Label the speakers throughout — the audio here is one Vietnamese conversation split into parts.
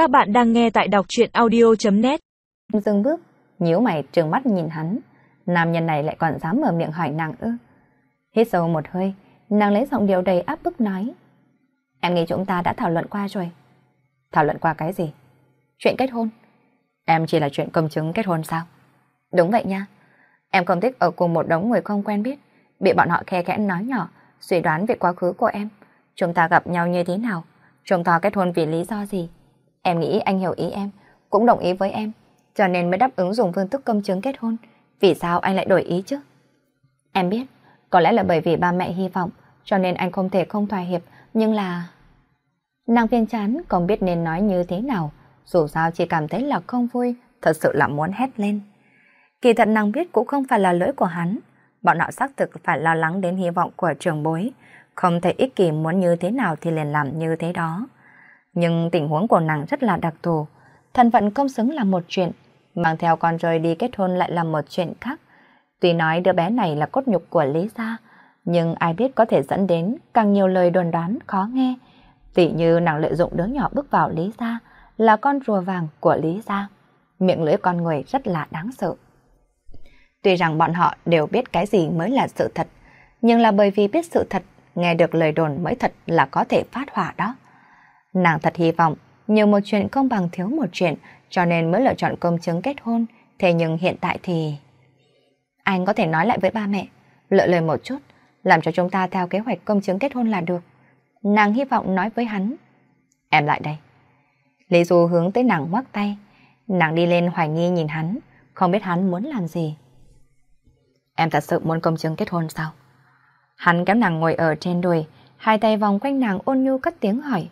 Speaker 1: Các bạn đang nghe tại đọc truyện audio.net
Speaker 2: Dừng bước, nhíu mày trừng mắt nhìn hắn. Nam nhân này lại còn dám mở miệng hỏi nàng ư. Hít sâu một hơi, nàng lấy giọng điệu đầy áp bức nói. Em nghĩ chúng ta đã thảo luận qua rồi. Thảo luận qua cái gì? Chuyện kết hôn. Em chỉ là chuyện công chứng kết hôn sao? Đúng vậy nha. Em không thích ở cùng một đống người không quen biết, bị bọn họ khe khẽ nói nhỏ, suy đoán về quá khứ của em. Chúng ta gặp nhau như thế nào? Chúng ta kết hôn vì lý do gì? Em nghĩ anh hiểu ý em, cũng đồng ý với em, cho nên mới đáp ứng dùng phương thức công chứng kết hôn. Vì sao anh lại đổi ý chứ? Em biết, có lẽ là bởi vì ba mẹ hy vọng, cho nên anh không thể không thỏa hiệp, nhưng là... Nàng viên chán không biết nên nói như thế nào, dù sao chỉ cảm thấy là không vui, thật sự là muốn hét lên. Kỳ thật nàng biết cũng không phải là lỗi của hắn, bọn họ xác thực phải lo lắng đến hy vọng của trường bối, không thể ích kỷ muốn như thế nào thì liền làm như thế đó. Nhưng tình huống của nàng rất là đặc thù, thân phận công xứng là một chuyện, mang theo con rơi đi kết hôn lại là một chuyện khác. Tuy nói đứa bé này là cốt nhục của Lý Gia, nhưng ai biết có thể dẫn đến càng nhiều lời đồn đoán khó nghe. Tỷ như nàng lợi dụng đứa nhỏ bước vào Lý Gia là con rùa vàng của Lý Gia. Miệng lưỡi con người rất là đáng sợ. Tuy rằng bọn họ đều biết cái gì mới là sự thật, nhưng là bởi vì biết sự thật, nghe được lời đồn mới thật là có thể phát hỏa đó. Nàng thật hy vọng nhiều một chuyện không bằng thiếu một chuyện, cho nên mới lựa chọn công chứng kết hôn. Thế nhưng hiện tại thì... Anh có thể nói lại với ba mẹ, lựa lời một chút, làm cho chúng ta theo kế hoạch công chứng kết hôn là được. Nàng hy vọng nói với hắn. Em lại đây. Lý Du hướng tới nàng ngoắc tay. Nàng đi lên hoài nghi nhìn hắn, không biết hắn muốn làm gì. Em thật sự muốn công chứng kết hôn sao? Hắn kéo nàng ngồi ở trên đùi, hai tay vòng quanh nàng ôn nhu cất tiếng hỏi.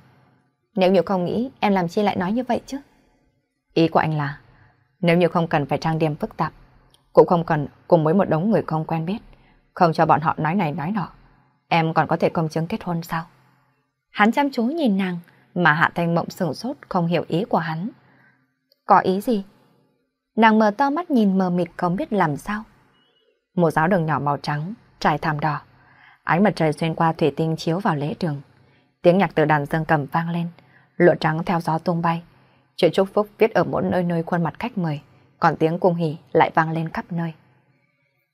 Speaker 2: Nếu như không nghĩ, em làm chi lại nói như vậy chứ? Ý của anh là, nếu như không cần phải trang điểm phức tạp, cũng không cần cùng với một đống người không quen biết, không cho bọn họ nói này nói nọ, em còn có thể công chứng kết hôn sao? Hắn chăm chú nhìn nàng, mà Hạ Thanh Mộng sửng sốt không hiểu ý của hắn. Có ý gì? Nàng mở to mắt nhìn mờ mịt không biết làm sao. Một giáo đường nhỏ màu trắng, trải thảm đỏ. Ánh mặt trời xuyên qua thủy tinh chiếu vào lễ đường. Tiếng nhạc từ đàn dương cầm vang lên, lụa trắng theo gió tung bay. Chữ chúc phúc viết ở mỗi nơi nơi khuôn mặt khách mời, còn tiếng cung hỉ lại vang lên khắp nơi.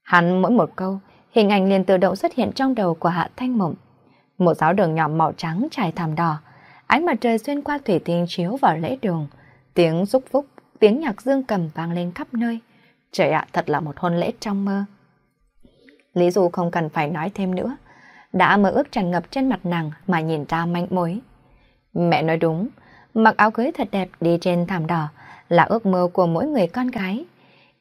Speaker 2: Hắn mỗi một câu, hình ảnh liền tự động xuất hiện trong đầu của Hạ Thanh Mộng. Một giáo đường nhỏ màu trắng trải thảm đỏ, ánh mặt trời xuyên qua thủy tinh chiếu vào lễ đường, tiếng xúc phúc, tiếng nhạc dương cầm vang lên khắp nơi. Trời ạ, thật là một hôn lễ trong mơ. Lý Du không cần phải nói thêm nữa, đã mơ ước tràn ngập trên mặt nàng mà nhìn ra manh mối. Mẹ nói đúng, mặc áo cưới thật đẹp đi trên thảm đỏ là ước mơ của mỗi người con gái.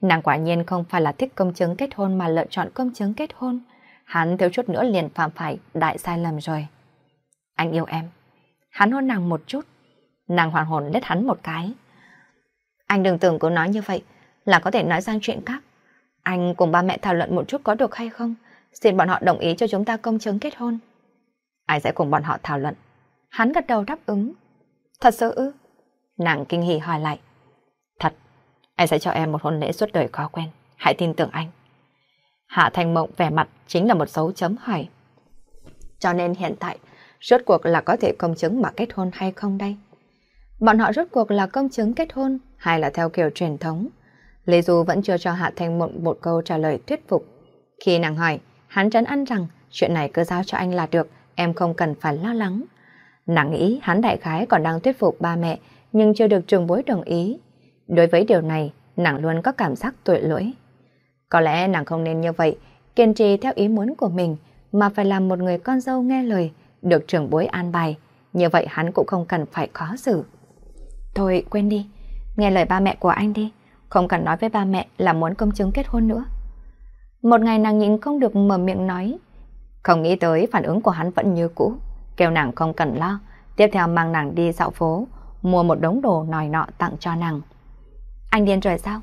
Speaker 2: Nàng quả nhiên không phải là thích công chứng kết hôn mà lựa chọn công chứng kết hôn. Hắn thiếu chút nữa liền phạm phải đại sai lầm rồi. Anh yêu em. Hắn hôn nàng một chút. Nàng hoàn hồn lết hắn một cái. Anh đừng tưởng cứ nói như vậy là có thể nói sang chuyện khác. Anh cùng ba mẹ thảo luận một chút có được hay không? Xin bọn họ đồng ý cho chúng ta công chứng kết hôn. Ai sẽ cùng bọn họ thảo luận? Hắn gật đầu đáp ứng. Thật sự ư? Nàng kinh hỉ hỏi lại. Thật, anh sẽ cho em một hôn lễ suốt đời khó quen. Hãy tin tưởng anh. Hạ Thành Mộng vẻ mặt chính là một dấu chấm hỏi. Cho nên hiện tại, rốt cuộc là có thể công chứng mà kết hôn hay không đây? Bọn họ rốt cuộc là công chứng kết hôn hay là theo kiểu truyền thống? Lê Du vẫn chưa cho Hạ Thành Mộng một câu trả lời thuyết phục. Khi nàng hỏi, hắn trấn ăn rằng chuyện này cứ giao cho anh là được, em không cần phải lo lắng. Nàng nghĩ hắn đại khái còn đang thuyết phục ba mẹ, nhưng chưa được trường bối đồng ý. Đối với điều này, nàng luôn có cảm giác tội lỗi. Có lẽ nàng không nên như vậy, kiên trì theo ý muốn của mình, mà phải làm một người con dâu nghe lời, được trưởng bối an bài. Như vậy hắn cũng không cần phải khó xử. Thôi quên đi, nghe lời ba mẹ của anh đi, không cần nói với ba mẹ là muốn công chứng kết hôn nữa. Một ngày nàng nhịn không được mở miệng nói. Không nghĩ tới phản ứng của hắn vẫn như cũ. Kêu nàng không cần lo. Tiếp theo mang nàng đi dạo phố. Mua một đống đồ nòi nọ tặng cho nàng. Anh điên rồi sao?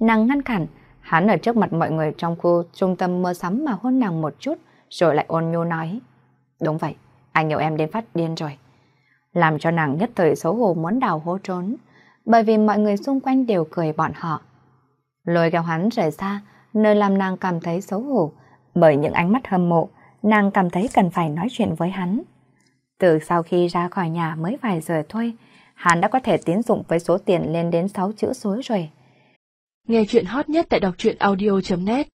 Speaker 2: Nàng ngăn cản. Hắn ở trước mặt mọi người trong khu trung tâm mua sắm mà hôn nàng một chút. Rồi lại ôn nhu nói. Đúng vậy, anh yêu em đến phát điên rồi. Làm cho nàng nhất thời xấu hổ muốn đào hố trốn. Bởi vì mọi người xung quanh đều cười bọn họ. Lôi kéo hắn rời xa nơi làm nàng cảm thấy xấu hổ, bởi những ánh mắt hâm mộ, nàng cảm thấy cần phải nói chuyện với hắn. Từ sau khi ra khỏi nhà mới vài giờ thôi, hắn đã có thể tiến dụng với số tiền lên đến 6 chữ số rồi.
Speaker 3: Nghe chuyện hot nhất tại đọc truyện audio.net